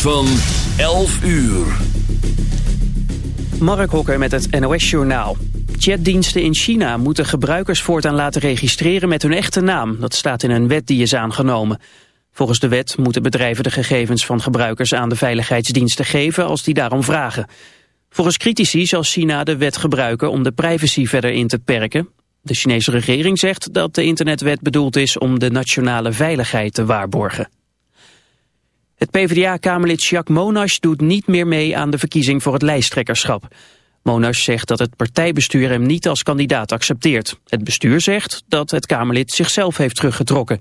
van 11 uur. Mark Hokker met het NOS Journaal. Chatdiensten in China moeten gebruikers voortaan laten registreren met hun echte naam. Dat staat in een wet die is aangenomen. Volgens de wet moeten bedrijven de gegevens van gebruikers aan de veiligheidsdiensten geven als die daarom vragen. Volgens critici zal China de wet gebruiken om de privacy verder in te perken. De Chinese regering zegt dat de internetwet bedoeld is om de nationale veiligheid te waarborgen. Het PvdA-kamerlid Jacques Monash doet niet meer mee aan de verkiezing voor het lijsttrekkerschap. Monash zegt dat het partijbestuur hem niet als kandidaat accepteert. Het bestuur zegt dat het Kamerlid zichzelf heeft teruggetrokken.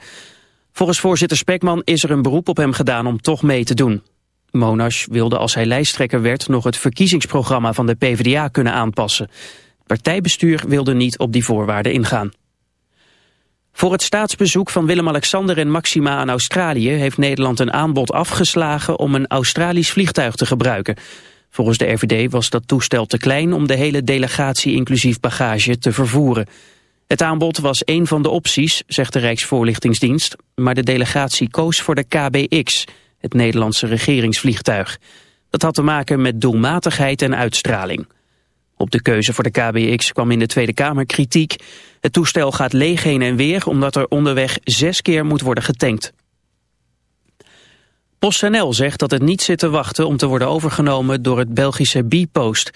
Volgens voorzitter Spekman is er een beroep op hem gedaan om toch mee te doen. Monash wilde als hij lijsttrekker werd nog het verkiezingsprogramma van de PvdA kunnen aanpassen. Het partijbestuur wilde niet op die voorwaarden ingaan. Voor het staatsbezoek van Willem-Alexander en Maxima aan Australië heeft Nederland een aanbod afgeslagen om een Australisch vliegtuig te gebruiken. Volgens de RVD was dat toestel te klein om de hele delegatie inclusief bagage te vervoeren. Het aanbod was één van de opties, zegt de Rijksvoorlichtingsdienst, maar de delegatie koos voor de KBX, het Nederlandse regeringsvliegtuig. Dat had te maken met doelmatigheid en uitstraling. Op de keuze voor de KBX kwam in de Tweede Kamer kritiek. Het toestel gaat leeg heen en weer omdat er onderweg zes keer moet worden getankt. PostNL zegt dat het niet zit te wachten om te worden overgenomen door het Belgische Bpost.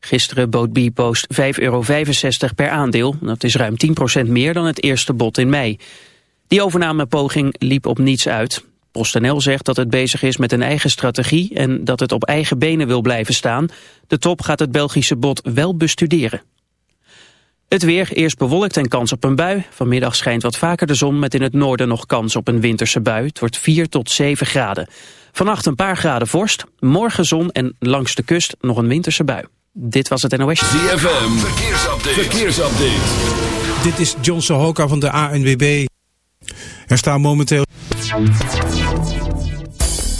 Gisteren bood Bpost 5,65 euro per aandeel. Dat is ruim 10% meer dan het eerste bod in mei. Die overnamepoging liep op niets uit. PostNL zegt dat het bezig is met een eigen strategie en dat het op eigen benen wil blijven staan. De top gaat het Belgische bod wel bestuderen. Het weer, eerst bewolkt en kans op een bui. Vanmiddag schijnt wat vaker de zon met in het noorden nog kans op een winterse bui. Het wordt 4 tot 7 graden. Vannacht een paar graden vorst, morgen zon en langs de kust nog een winterse bui. Dit was het NOS. ZFM, verkeersupdate. verkeersupdate. Dit is John Sohoka van de ANWB. Er staan momenteel...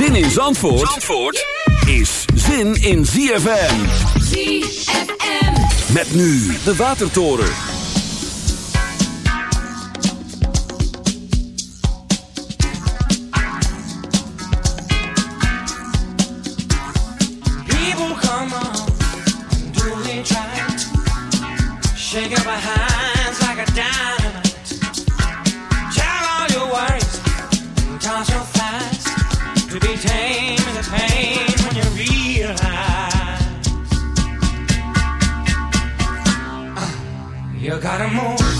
Zin in Zandvoort, Zandvoort is zin in ZFM. ZFM. Met nu de Watertoren. People come on, right, shaking behinds like to be tame as a pain when you realize uh, you gotta move.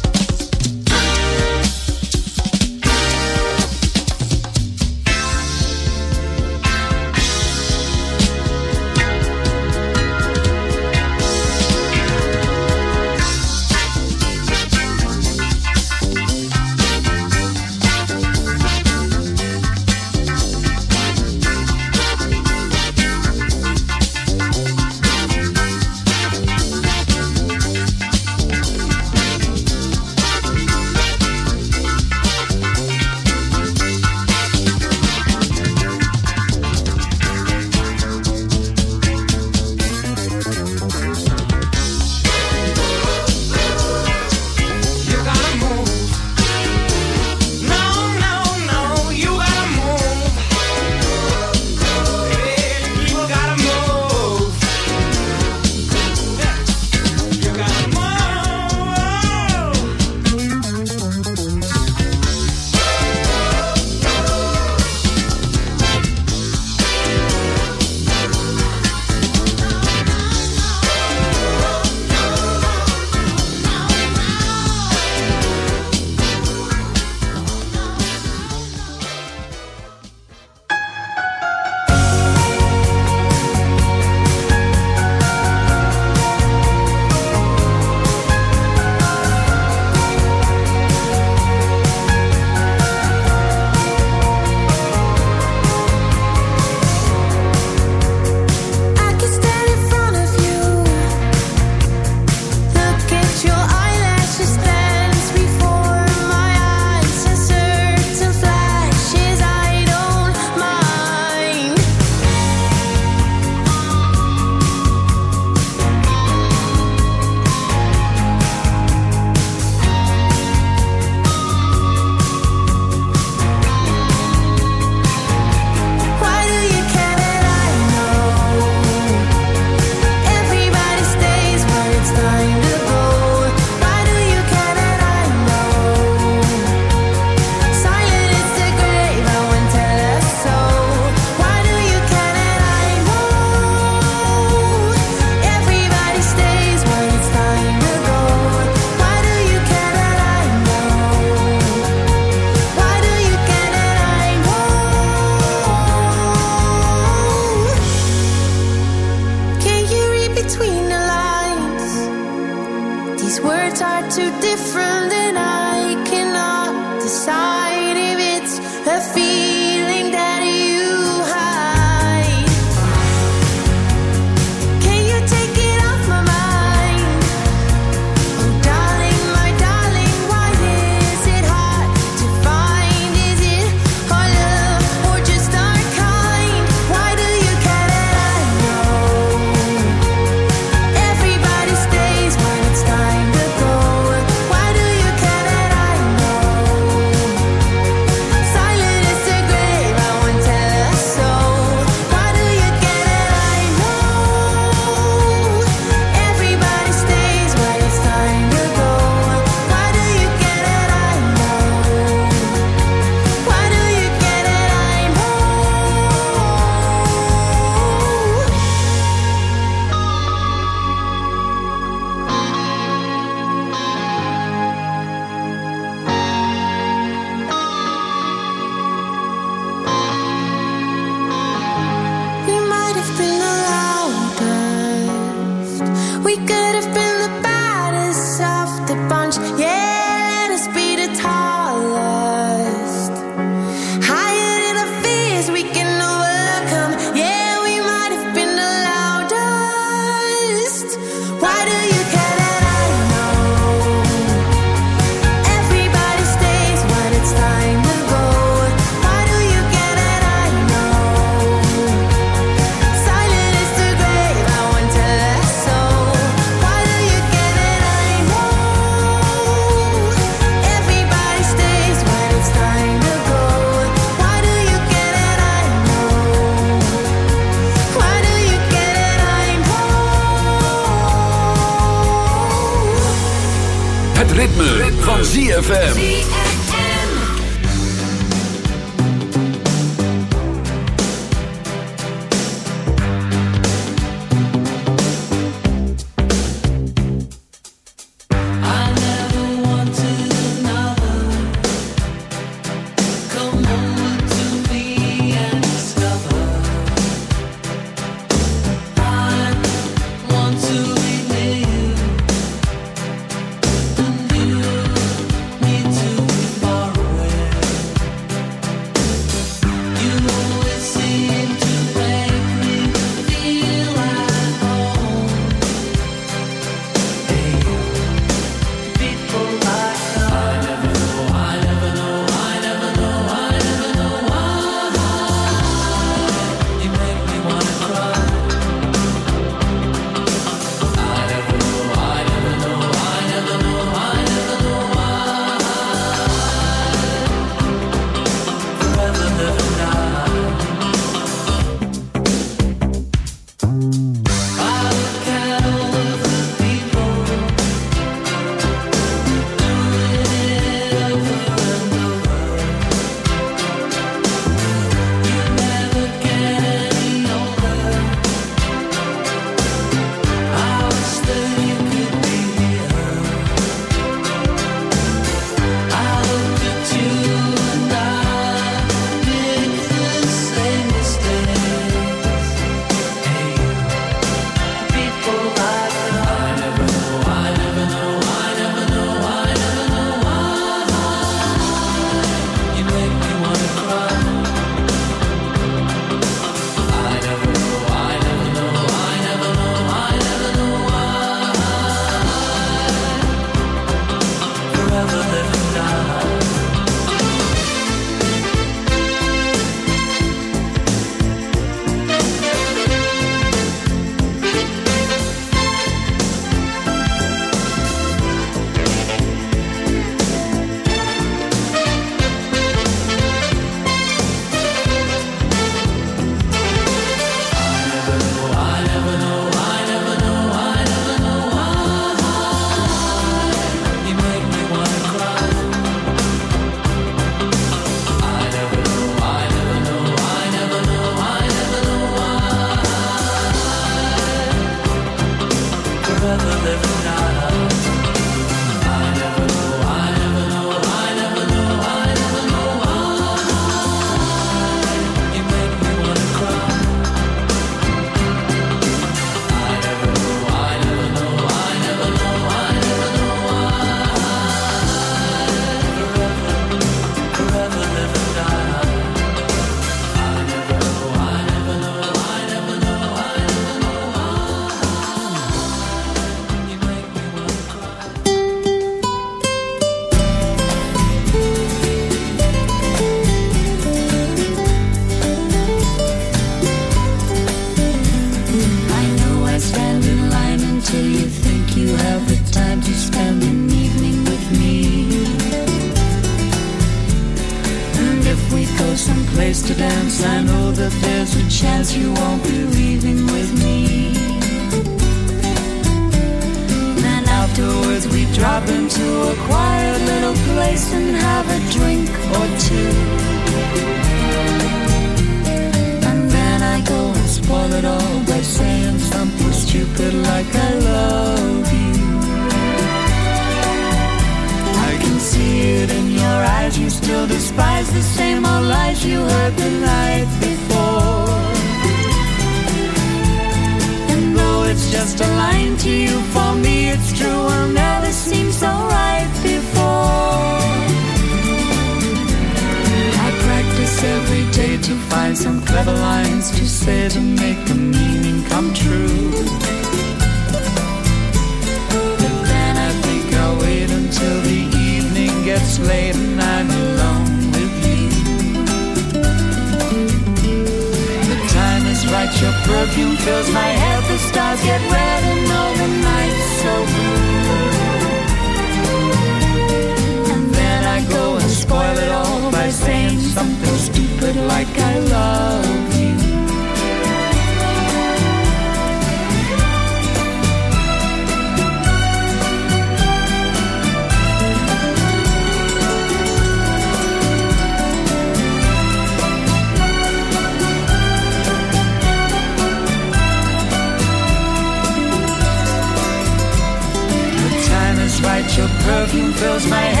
fills my head.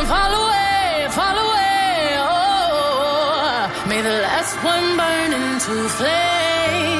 And fall away, fall away. Oh, may the last one burn into flames.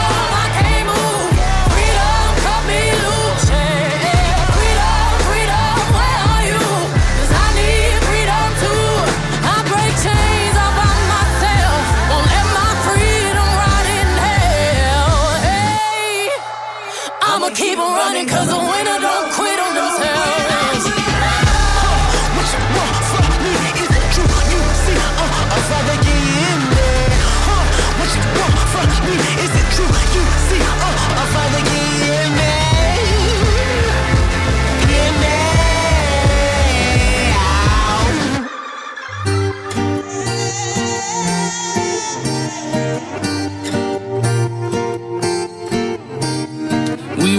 keep running 'cause the winner don't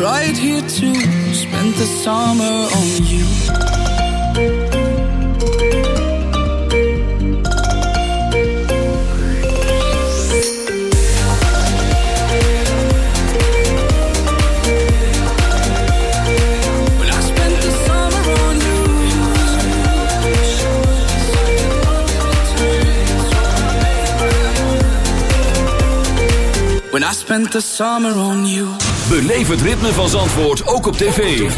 Right here to spend the summer on you. Spent the summer on you. Het ritme van Zandvoort ook op tv.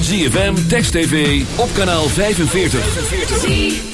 ZFM, Text TV, op kanaal 45.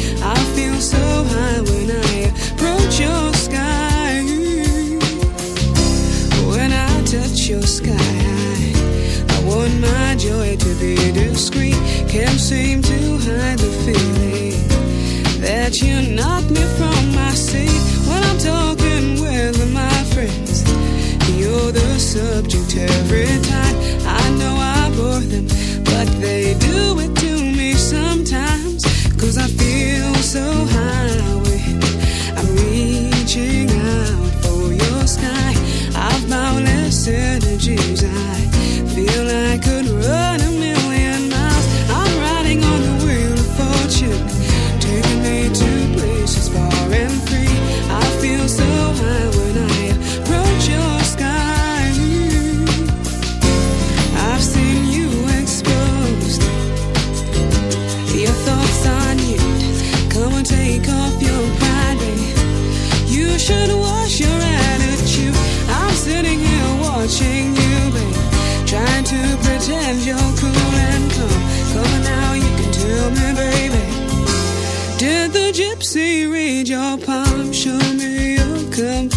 But they do it to me sometimes. Energies. I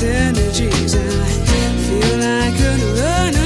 this energies. I feel I could run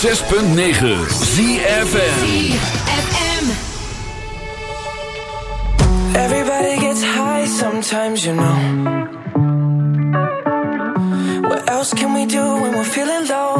106.9 FM Everybody gets high sometimes, you know. What else can we do when we're feeling low?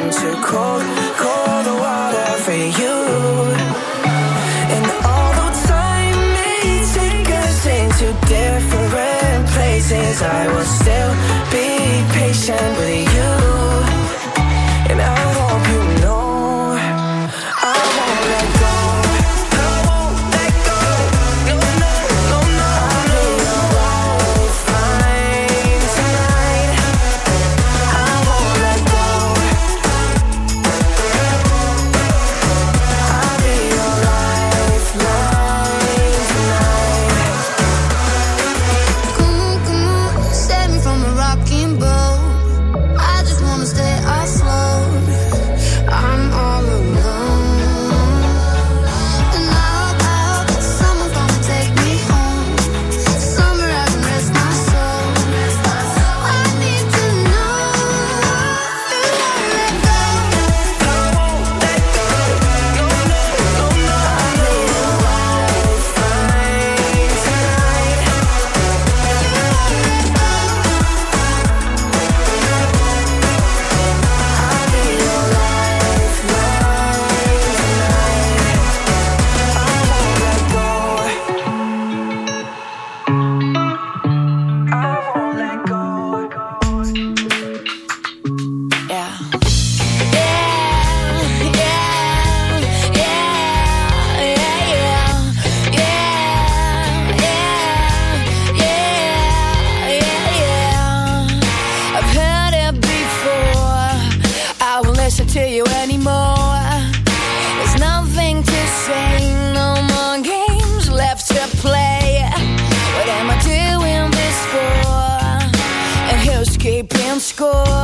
into cold, cold water for you. go.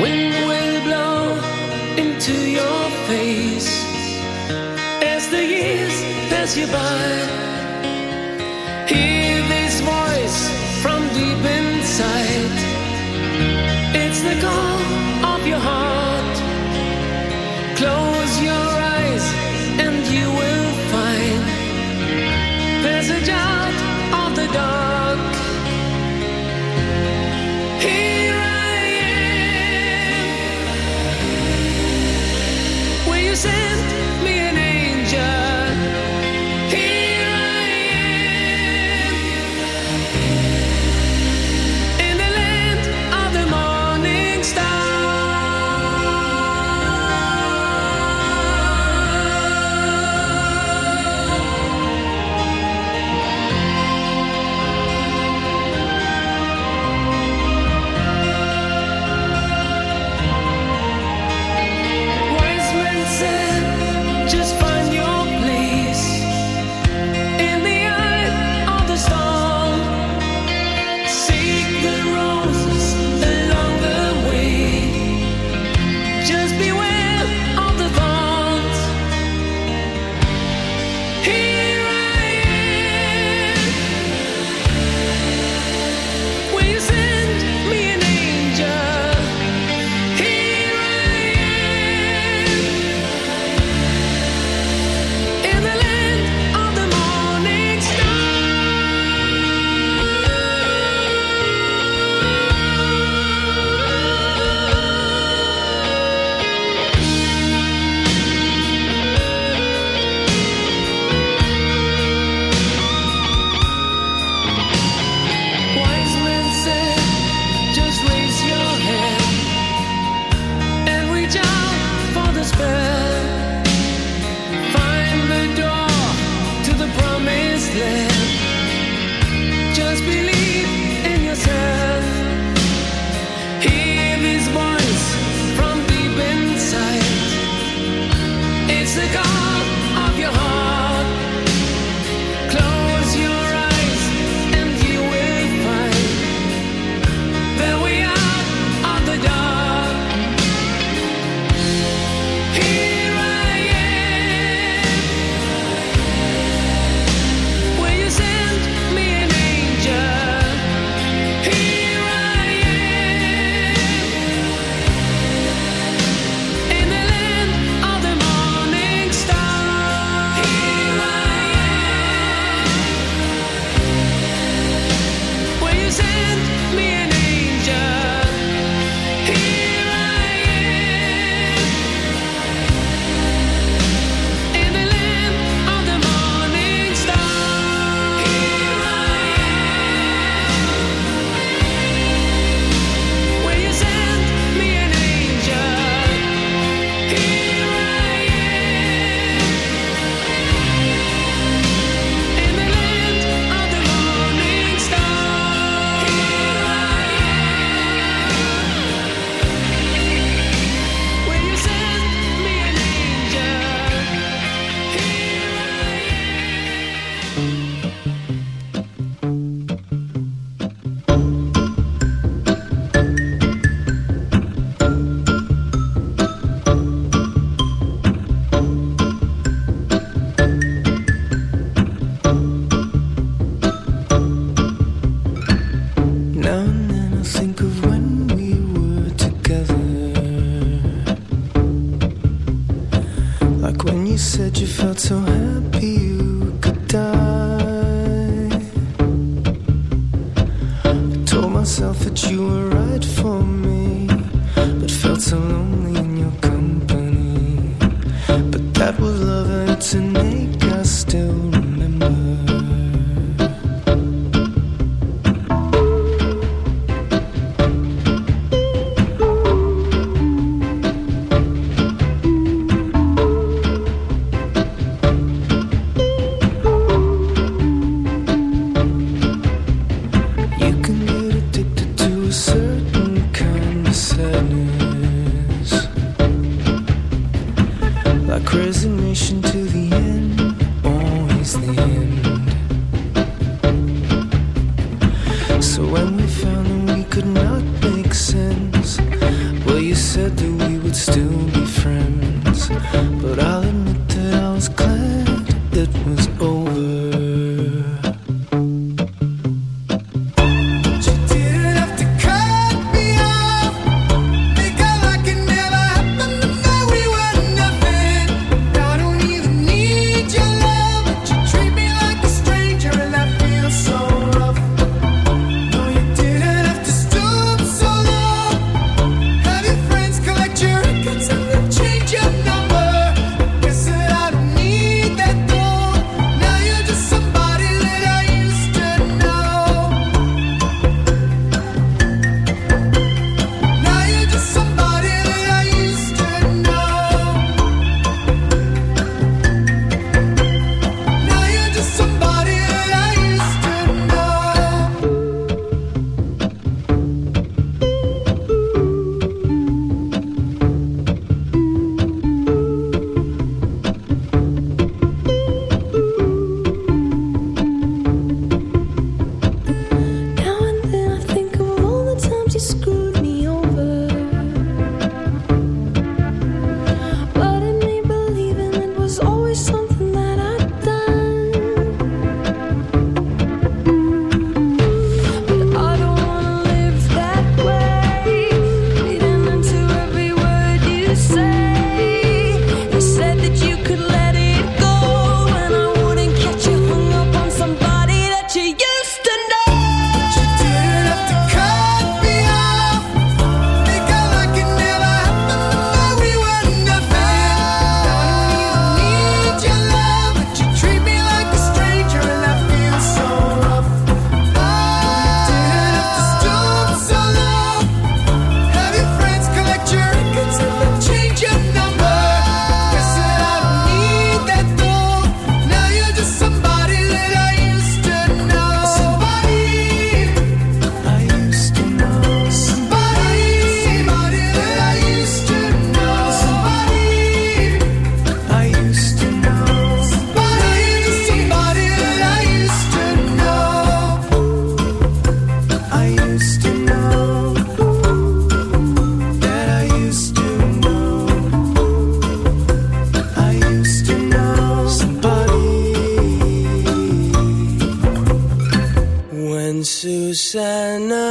Wind will blow into your face as the years pass you by. Hear this voice from deep inside. It's the call.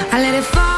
I let it fall,